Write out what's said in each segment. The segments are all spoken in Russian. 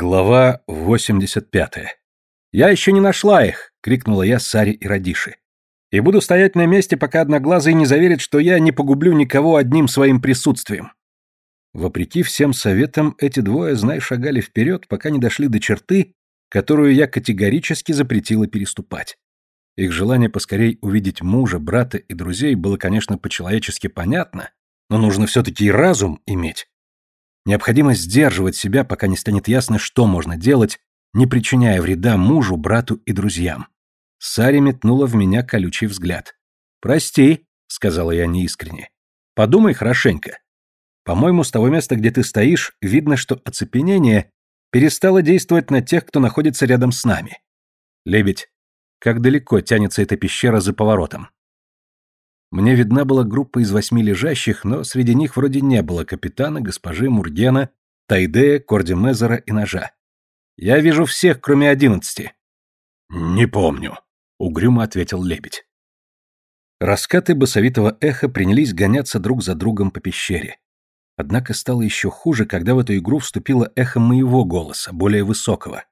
Глава 85. «Я еще не нашла их!» — крикнула я Саре и Радиши. «И буду стоять на месте, пока Одноглазый не заверит, что я не погублю никого одним своим присутствием». Вопреки всем советам, эти двое, знай, шагали вперед, пока не дошли до черты, которую я категорически запретила переступать. Их желание поскорей увидеть мужа, брата и друзей было, конечно, по-человечески понятно, но нужно все-таки и разум иметь. Необходимо сдерживать себя, пока не станет ясно, что можно делать, не причиняя вреда мужу, брату и друзьям. Сари метнула в меня колючий взгляд. «Прости», — сказала я неискренне. «Подумай хорошенько. По-моему, с того места, где ты стоишь, видно, что оцепенение перестало действовать на тех, кто находится рядом с нами. Лебедь, как далеко тянется эта пещера за поворотом?» Мне видна была группа из восьми лежащих, но среди них вроде не было капитана, госпожи Мургена, Тайдея, Кордимезера и Ножа. Я вижу всех, кроме одиннадцати. Не помню, угрюмо ответил лебедь. Раскаты басовитого эха принялись гоняться друг за другом по пещере. Однако стало еще хуже, когда в эту игру вступило эхо моего голоса, более высокого.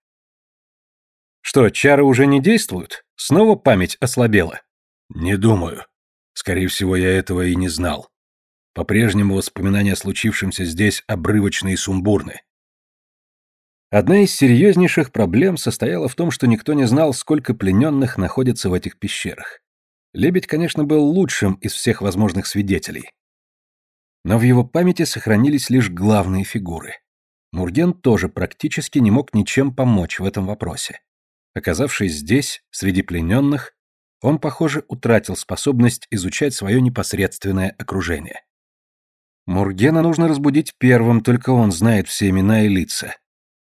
Что, чары уже не действуют? Снова память ослабела? Не думаю. Скорее всего, я этого и не знал. По-прежнему воспоминания о случившемся здесь обрывочны и сумбурны. Одна из серьезнейших проблем состояла в том, что никто не знал, сколько плененных находится в этих пещерах. Лебедь, конечно, был лучшим из всех возможных свидетелей. Но в его памяти сохранились лишь главные фигуры. Мурген тоже практически не мог ничем помочь в этом вопросе. Оказавшись здесь, среди плененных, он, похоже, утратил способность изучать свое непосредственное окружение. Мургена нужно разбудить первым, только он знает все имена и лица.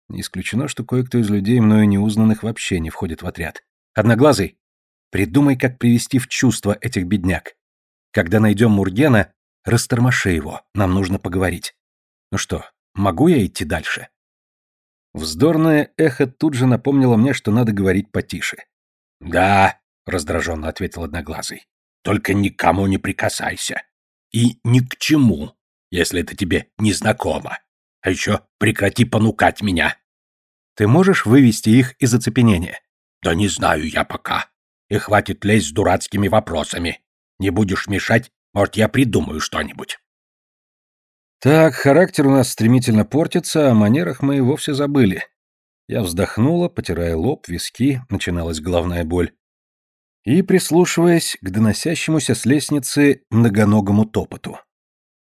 Не исключено, что кое-кто из людей, мною неузнанных, вообще не входит в отряд. Одноглазый, придумай, как привести в чувство этих бедняк. Когда найдем Мургена, растормоши его, нам нужно поговорить. Ну что, могу я идти дальше? Вздорное эхо тут же напомнило мне, что надо говорить потише. «Да, раздраженно ответил Одноглазый. Только никому не прикасайся. И ни к чему, если это тебе не знакомо. А еще прекрати понукать меня. Ты можешь вывести их из оцепенения? Да не знаю я пока. И хватит лезть с дурацкими вопросами. Не будешь мешать, может, я придумаю что-нибудь. Так, характер у нас стремительно портится, о манерах мы и вовсе забыли. Я вздохнула, потирая лоб, виски, начиналась головная боль и прислушиваясь к доносящемуся с лестницы многоногому топоту.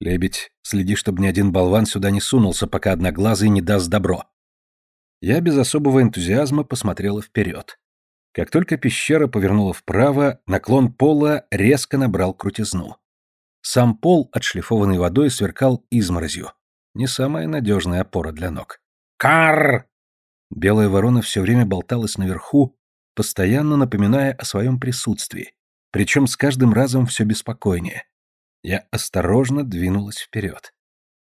«Лебедь, следи, чтобы ни один болван сюда не сунулся, пока одноглазый не даст добро». Я без особого энтузиазма посмотрела вперед. Как только пещера повернула вправо, наклон пола резко набрал крутизну. Сам пол, отшлифованный водой, сверкал изморозью. Не самая надежная опора для ног. «Карр!» Белая ворона все время болталась наверху, постоянно напоминая о своем присутствии, причем с каждым разом все беспокойнее. Я осторожно двинулась вперед.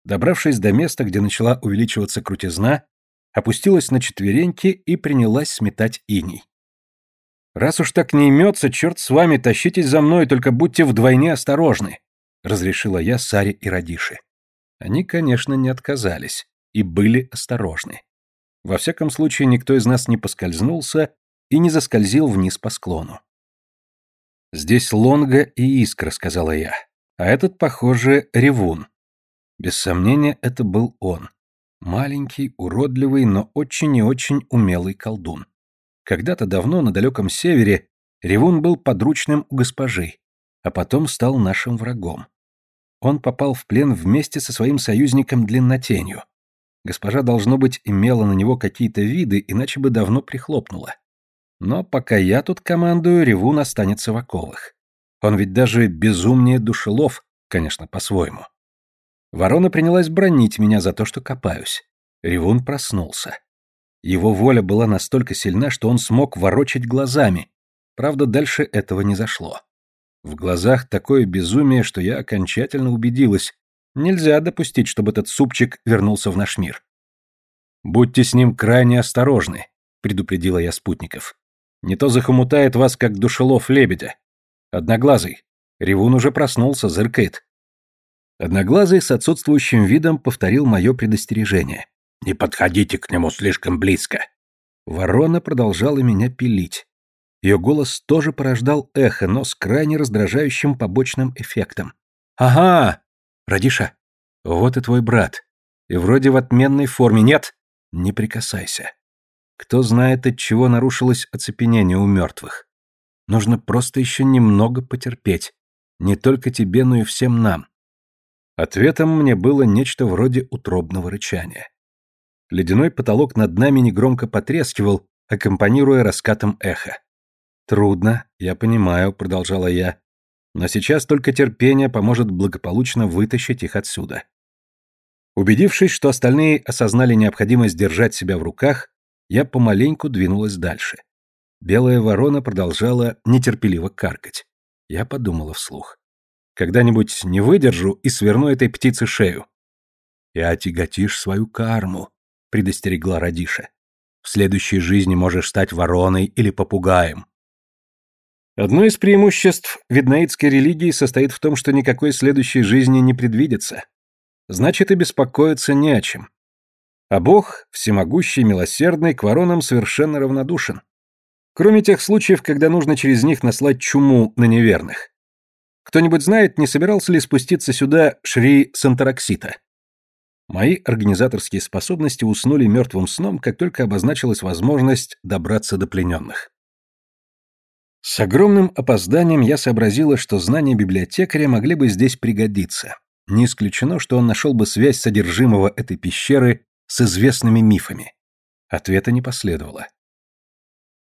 Добравшись до места, где начала увеличиваться крутизна, опустилась на четвереньки и принялась сметать иней. «Раз уж так не имется, черт с вами, тащитесь за мной, только будьте вдвойне осторожны», — разрешила я Саре и Радиши. Они, конечно, не отказались и были осторожны. Во всяком случае, никто из нас не поскользнулся и не заскользил вниз по склону. «Здесь Лонга и Искра», — сказала я. «А этот, похоже, Ревун». Без сомнения, это был он. Маленький, уродливый, но очень и очень умелый колдун. Когда-то давно на далеком севере Ревун был подручным у госпожи, а потом стал нашим врагом. Он попал в плен вместе со своим союзником Длиннотенью. Госпожа, должно быть, имела на него какие-то виды, иначе бы давно прихлопнула. Но пока я тут командую, Ревун останется в оковах. Он ведь даже безумнее душелов, конечно, по-своему. Ворона принялась бронить меня за то, что копаюсь. Ревун проснулся. Его воля была настолько сильна, что он смог ворочать глазами. Правда, дальше этого не зашло. В глазах такое безумие, что я окончательно убедилась. Нельзя допустить, чтобы этот супчик вернулся в наш мир. «Будьте с ним крайне осторожны», — предупредила я спутников. Не то захомутает вас, как душелов лебедя. Одноглазый. Ревун уже проснулся, зыркает. Одноглазый с отсутствующим видом повторил мое предостережение. Не подходите к нему слишком близко. Ворона продолжала меня пилить. Ее голос тоже порождал эхо, но с крайне раздражающим побочным эффектом. «Ага! Радиша, вот и твой брат. И вроде в отменной форме. Нет! Не прикасайся. Кто знает, от чего нарушилось оцепенение у мертвых. Нужно просто еще немного потерпеть. Не только тебе, но и всем нам. Ответом мне было нечто вроде утробного рычания. Ледяной потолок над нами негромко потрескивал, аккомпанируя раскатом эха. «Трудно, я понимаю», — продолжала я. «Но сейчас только терпение поможет благополучно вытащить их отсюда». Убедившись, что остальные осознали необходимость держать себя в руках, я помаленьку двинулась дальше. Белая ворона продолжала нетерпеливо каркать. Я подумала вслух. Когда-нибудь не выдержу и сверну этой птице шею. И отяготишь свою карму, предостерегла Радиша. В следующей жизни можешь стать вороной или попугаем. Одно из преимуществ виднаитской религии состоит в том, что никакой следующей жизни не предвидится. Значит, и беспокоиться не о чем. А Бог, всемогущий, милосердный, к воронам совершенно равнодушен. Кроме тех случаев, когда нужно через них наслать чуму на неверных. Кто-нибудь знает, не собирался ли спуститься сюда Шри Сантараксита? Мои организаторские способности уснули мертвым сном, как только обозначилась возможность добраться до плененных. С огромным опозданием я сообразила, что знания библиотекаря могли бы здесь пригодиться. Не исключено, что он нашел бы связь содержимого этой пещеры с известными мифами. Ответа не последовало.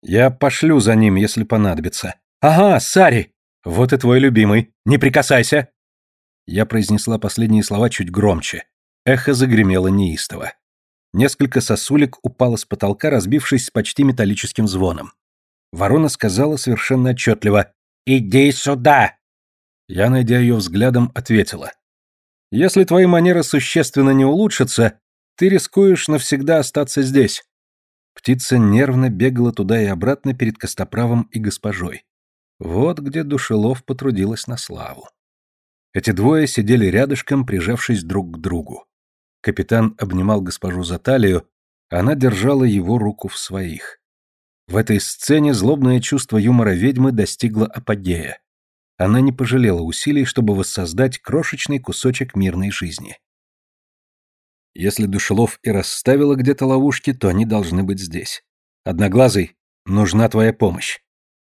«Я пошлю за ним, если понадобится». «Ага, Сари! Вот и твой любимый. Не прикасайся!» Я произнесла последние слова чуть громче. Эхо загремело неистово. Несколько сосулек упало с потолка, разбившись с почти металлическим звоном. Ворона сказала совершенно отчетливо «Иди сюда!» Я, найдя ее взглядом, ответила «Если твои манеры существенно не улучшатся, ты рискуешь навсегда остаться здесь. Птица нервно бегала туда и обратно перед Костоправом и госпожой. Вот где Душелов потрудилась на славу. Эти двое сидели рядышком, прижавшись друг к другу. Капитан обнимал госпожу за талию, она держала его руку в своих. В этой сцене злобное чувство юмора ведьмы достигло апогея. Она не пожалела усилий, чтобы воссоздать крошечный кусочек мирной жизни. Если Душелов и расставила где-то ловушки, то они должны быть здесь. Одноглазый, нужна твоя помощь.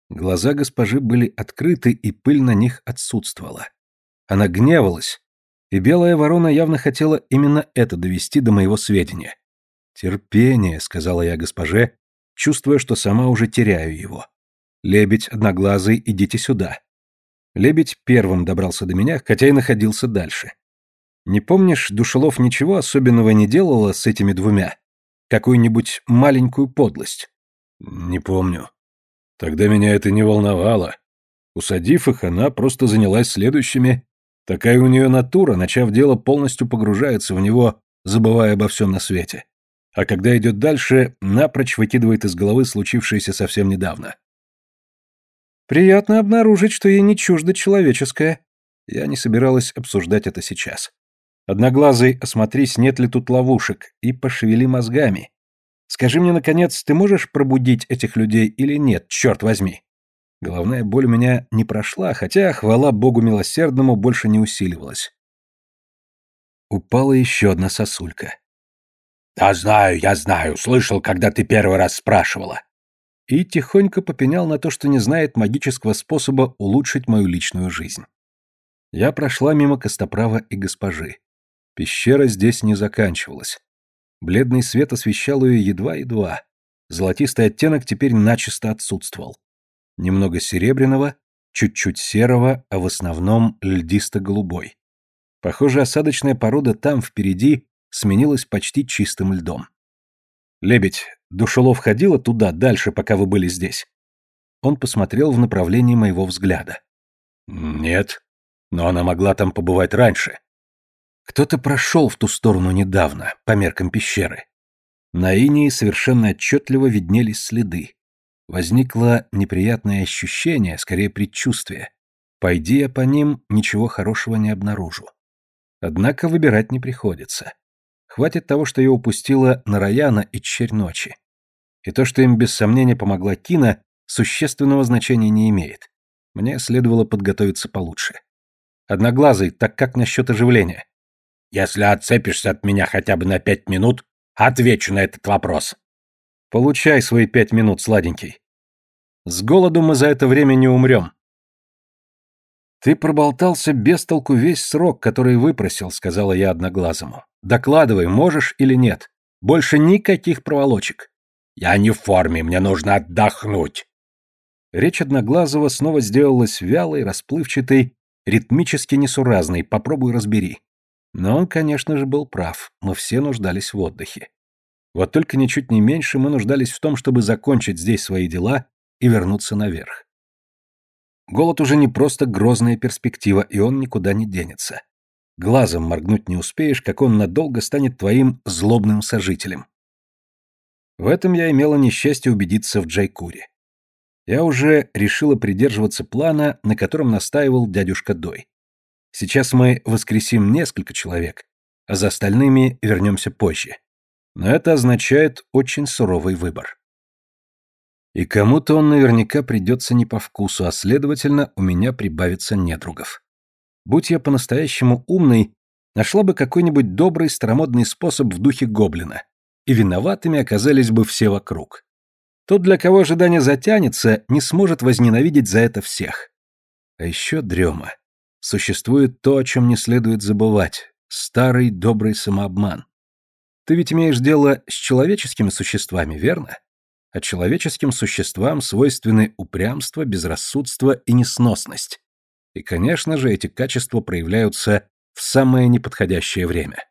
Глаза госпожи были открыты, и пыль на них отсутствовала. Она гневалась, и белая ворона явно хотела именно это довести до моего сведения. «Терпение», — сказала я госпоже, чувствуя, что сама уже теряю его. «Лебедь, одноглазый, идите сюда». Лебедь первым добрался до меня, хотя и находился дальше. Не помнишь, Душелов ничего особенного не делала с этими двумя? Какую-нибудь маленькую подлость? Не помню. Тогда меня это не волновало. Усадив их, она просто занялась следующими. Такая у нее натура, начав дело, полностью погружается в него, забывая обо всем на свете. А когда идет дальше, напрочь выкидывает из головы случившееся совсем недавно. Приятно обнаружить, что ей не чуждо человеческое. Я не собиралась обсуждать это сейчас. Одноглазый, осмотрись, нет ли тут ловушек, и пошевели мозгами. Скажи мне, наконец, ты можешь пробудить этих людей или нет, черт возьми? Головная боль у меня не прошла, хотя, хвала богу милосердному, больше не усиливалась. Упала еще одна сосулька. «Я знаю, я знаю, слышал, когда ты первый раз спрашивала». И тихонько попенял на то, что не знает магического способа улучшить мою личную жизнь. Я прошла мимо Костоправа и госпожи. Пещера здесь не заканчивалась. Бледный свет освещал ее едва-едва. Золотистый оттенок теперь начисто отсутствовал. Немного серебряного, чуть-чуть серого, а в основном льдисто-голубой. Похоже, осадочная порода там, впереди, сменилась почти чистым льдом. «Лебедь, Душелов ходила туда, дальше, пока вы были здесь?» Он посмотрел в направлении моего взгляда. «Нет, но она могла там побывать раньше. Кто-то прошел в ту сторону недавно, по меркам пещеры. На инии совершенно отчетливо виднелись следы. Возникло неприятное ощущение, скорее предчувствие. Пойди я по ним, ничего хорошего не обнаружу. Однако выбирать не приходится. Хватит того, что я упустила Нараяна и Черь ночи. И то, что им без сомнения помогла Кина, существенного значения не имеет. Мне следовало подготовиться получше. Одноглазый, так как насчет оживления? Если отцепишься от меня хотя бы на пять минут, отвечу на этот вопрос. Получай свои пять минут, сладенький. С голоду мы за это время не умрем. Ты проболтался без толку весь срок, который выпросил, сказала я одноглазому. Докладывай, можешь или нет. Больше никаких проволочек. Я не в форме, мне нужно отдохнуть. Речь Одноглазого снова сделалась вялой, расплывчатой, ритмически несуразной, попробуй разбери. Но он, конечно же, был прав, мы все нуждались в отдыхе. Вот только ничуть не меньше мы нуждались в том, чтобы закончить здесь свои дела и вернуться наверх. Голод уже не просто грозная перспектива, и он никуда не денется. Глазом моргнуть не успеешь, как он надолго станет твоим злобным сожителем. В этом я имела несчастье убедиться в Джайкуре. Я уже решила придерживаться плана, на котором настаивал дядюшка Дой. Сейчас мы воскресим несколько человек, а за остальными вернемся позже. Но это означает очень суровый выбор. И кому-то он наверняка придется не по вкусу, а следовательно, у меня прибавится недругов. Будь я по-настоящему умный, нашла бы какой-нибудь добрый старомодный способ в духе гоблина, и виноватыми оказались бы все вокруг. Тот, для кого ожидание затянется, не сможет возненавидеть за это всех. А еще дрема. Существует то, о чем не следует забывать. Старый добрый самообман. Ты ведь имеешь дело с человеческими существами, верно? А человеческим существам свойственны упрямство, безрассудство и несносность. И, конечно же, эти качества проявляются в самое неподходящее время.